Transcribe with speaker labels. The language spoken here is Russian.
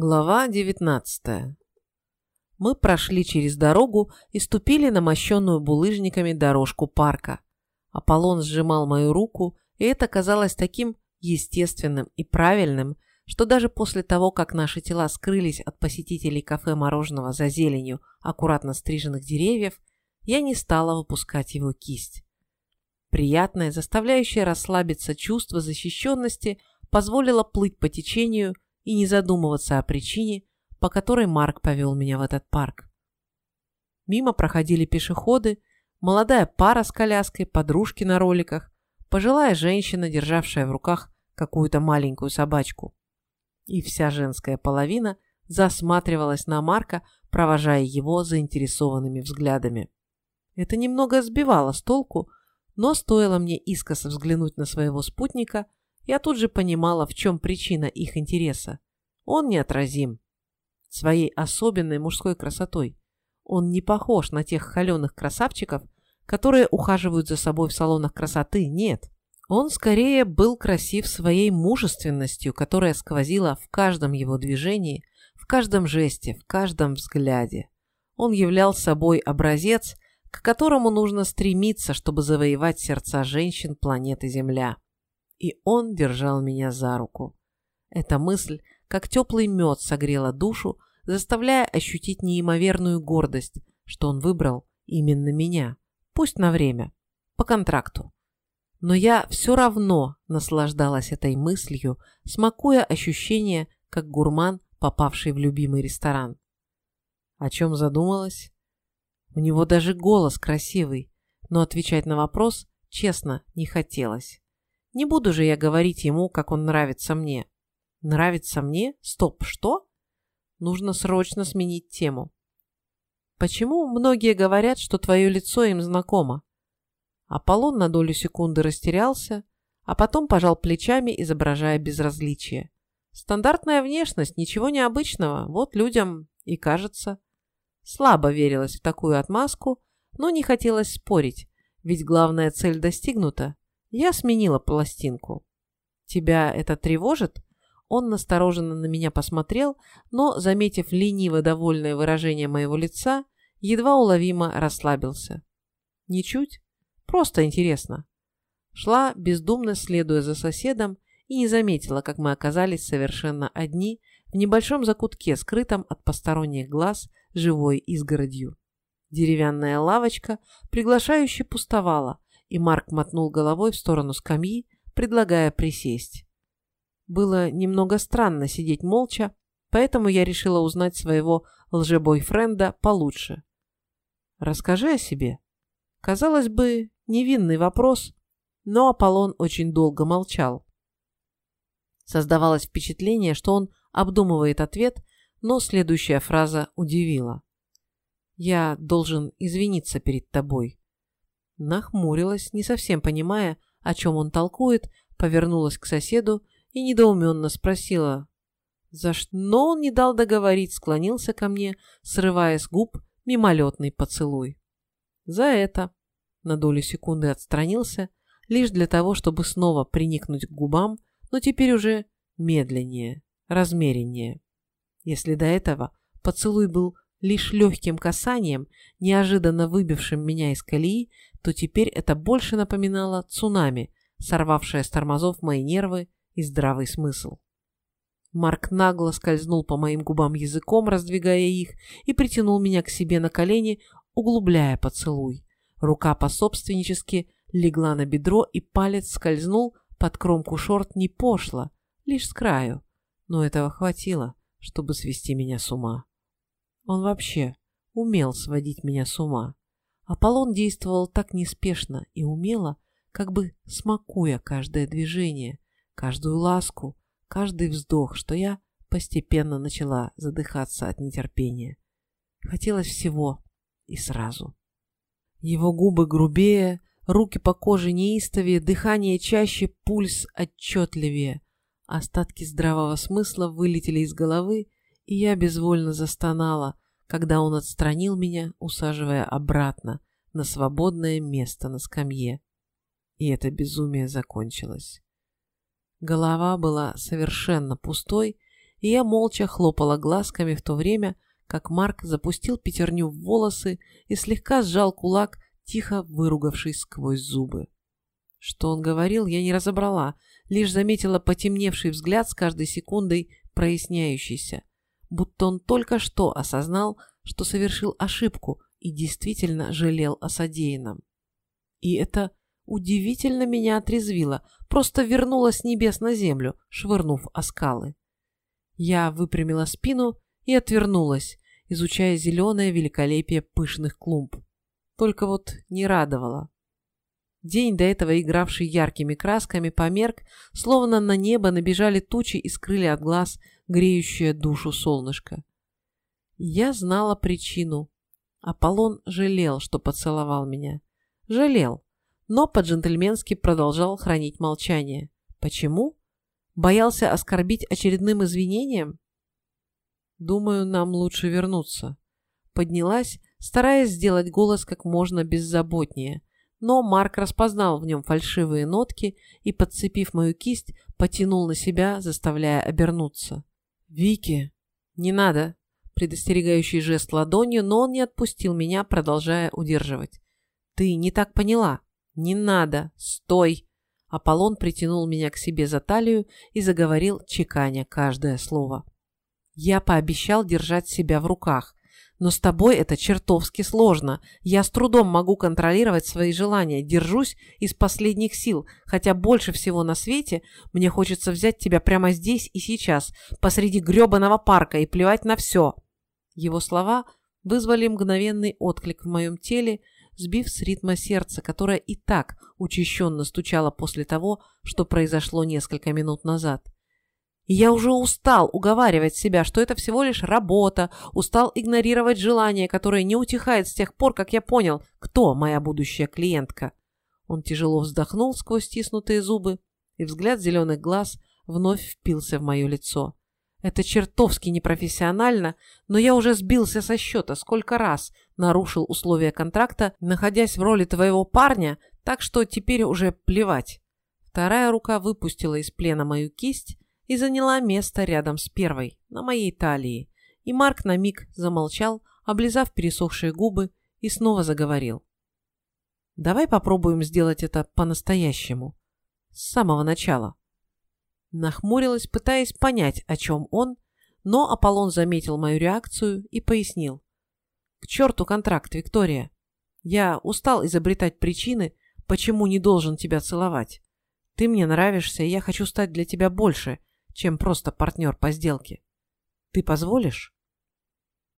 Speaker 1: Глава 19 Мы прошли через дорогу и ступили на мощенную булыжниками дорожку парка. Аполлон сжимал мою руку, и это казалось таким естественным и правильным, что даже после того, как наши тела скрылись от посетителей кафе мороженого за зеленью аккуратно стриженных деревьев, я не стала выпускать его кисть. Приятное, заставляющее расслабиться чувство защищенности позволило плыть по течению – и не задумываться о причине, по которой Марк повел меня в этот парк. Мимо проходили пешеходы, молодая пара с коляской, подружки на роликах, пожилая женщина, державшая в руках какую-то маленькую собачку. И вся женская половина засматривалась на Марка, провожая его заинтересованными взглядами. Это немного сбивало с толку, но стоило мне искоса взглянуть на своего спутника – я тут же понимала, в чем причина их интереса. Он неотразим. Своей особенной мужской красотой. Он не похож на тех холеных красавчиков, которые ухаживают за собой в салонах красоты, нет. Он скорее был красив своей мужественностью, которая сквозила в каждом его движении, в каждом жесте, в каждом взгляде. Он являл собой образец, к которому нужно стремиться, чтобы завоевать сердца женщин планеты Земля и он держал меня за руку. Эта мысль, как теплый мед, согрела душу, заставляя ощутить неимоверную гордость, что он выбрал именно меня, пусть на время, по контракту. Но я все равно наслаждалась этой мыслью, смакуя ощущение, как гурман, попавший в любимый ресторан. О чем задумалась? У него даже голос красивый, но отвечать на вопрос, честно, не хотелось. Не буду же я говорить ему, как он нравится мне. Нравится мне? Стоп, что? Нужно срочно сменить тему. Почему многие говорят, что твое лицо им знакомо? Аполлон на долю секунды растерялся, а потом пожал плечами, изображая безразличие. Стандартная внешность, ничего необычного, вот людям и кажется. Слабо верилось в такую отмазку, но не хотелось спорить, ведь главная цель достигнута, я сменила пластинку. Тебя это тревожит? Он настороженно на меня посмотрел, но, заметив лениво довольное выражение моего лица, едва уловимо расслабился. Ничуть. Просто интересно. Шла, бездумно следуя за соседом, и не заметила, как мы оказались совершенно одни в небольшом закутке, скрытом от посторонних глаз живой изгородью. Деревянная лавочка приглашающе пустовала, и Марк мотнул головой в сторону скамьи, предлагая присесть. Было немного странно сидеть молча, поэтому я решила узнать своего лжебойфренда получше. «Расскажи о себе». Казалось бы, невинный вопрос, но Аполлон очень долго молчал. Создавалось впечатление, что он обдумывает ответ, но следующая фраза удивила. «Я должен извиниться перед тобой». Нахмурилась, не совсем понимая, о чем он толкует, повернулась к соседу и недоуменно спросила. За что? Но он не дал договорить, склонился ко мне, срывая с губ мимолетный поцелуй. За это на долю секунды отстранился, лишь для того, чтобы снова приникнуть к губам, но теперь уже медленнее, размереннее. Если до этого поцелуй был лишь легким касанием, неожиданно выбившим меня из колеи, то теперь это больше напоминало цунами, сорвавшее с тормозов мои нервы и здравый смысл. Марк нагло скользнул по моим губам языком, раздвигая их, и притянул меня к себе на колени, углубляя поцелуй. Рука пособственнически легла на бедро, и палец скользнул под кромку шорт не пошло, лишь с краю. Но этого хватило, чтобы свести меня с ума. Он вообще умел сводить меня с ума. Аполлон действовал так неспешно и умело, как бы смакуя каждое движение, каждую ласку, каждый вздох, что я постепенно начала задыхаться от нетерпения. Хотелось всего и сразу. Его губы грубее, руки по коже неистовее, дыхание чаще, пульс отчетливее. Остатки здравого смысла вылетели из головы, и я безвольно застонала, когда он отстранил меня, усаживая обратно на свободное место на скамье. И это безумие закончилось. Голова была совершенно пустой, и я молча хлопала глазками в то время, как Марк запустил пятерню в волосы и слегка сжал кулак, тихо выругавшись сквозь зубы. Что он говорил, я не разобрала, лишь заметила потемневший взгляд с каждой секундой проясняющийся, будто он только что осознал, что совершил ошибку и действительно жалел о содеянном. И это удивительно меня отрезвило, просто вернуло с небес на землю, швырнув о скалы. Я выпрямила спину и отвернулась, изучая зеленое великолепие пышных клумб. Только вот не радовало. День, до этого игравший яркими красками, померк, словно на небо набежали тучи и скрыли от глаз греющее душу солнышко. Я знала причину. Аполлон жалел, что поцеловал меня. Жалел, но по-джентльменски продолжал хранить молчание. Почему? Боялся оскорбить очередным извинением? Думаю, нам лучше вернуться. Поднялась, стараясь сделать голос как можно беззаботнее, но Марк распознал в нем фальшивые нотки и, подцепив мою кисть, потянул на себя, заставляя обернуться. «Вики!» «Не надо!» Предостерегающий жест ладонью, но он не отпустил меня, продолжая удерживать. «Ты не так поняла!» «Не надо! Стой!» Аполлон притянул меня к себе за талию и заговорил, чеканя каждое слово. Я пообещал держать себя в руках, но с тобой это чертовски сложно. Я с трудом могу контролировать свои желания, держусь из последних сил, хотя больше всего на свете мне хочется взять тебя прямо здесь и сейчас, посреди грёбаного парка и плевать на все. Его слова вызвали мгновенный отклик в моем теле, сбив с ритма сердца, которое и так учащенно стучало после того, что произошло несколько минут назад. Я уже устал уговаривать себя, что это всего лишь работа, устал игнорировать желание, которое не утихает с тех пор, как я понял, кто моя будущая клиентка. Он тяжело вздохнул сквозь стиснутые зубы, и взгляд зеленых глаз вновь впился в мое лицо. Это чертовски непрофессионально, но я уже сбился со счета, сколько раз нарушил условия контракта, находясь в роли твоего парня, так что теперь уже плевать. Вторая рука выпустила из плена мою кисть, и заняла место рядом с первой, на моей талии, и Марк на миг замолчал, облизав пересохшие губы, и снова заговорил. «Давай попробуем сделать это по-настоящему, с самого начала». Нахмурилась, пытаясь понять, о чем он, но Аполлон заметил мою реакцию и пояснил. «К черту контракт, Виктория! Я устал изобретать причины, почему не должен тебя целовать. Ты мне нравишься, и я хочу стать для тебя больше, чем просто партнер по сделке. Ты позволишь?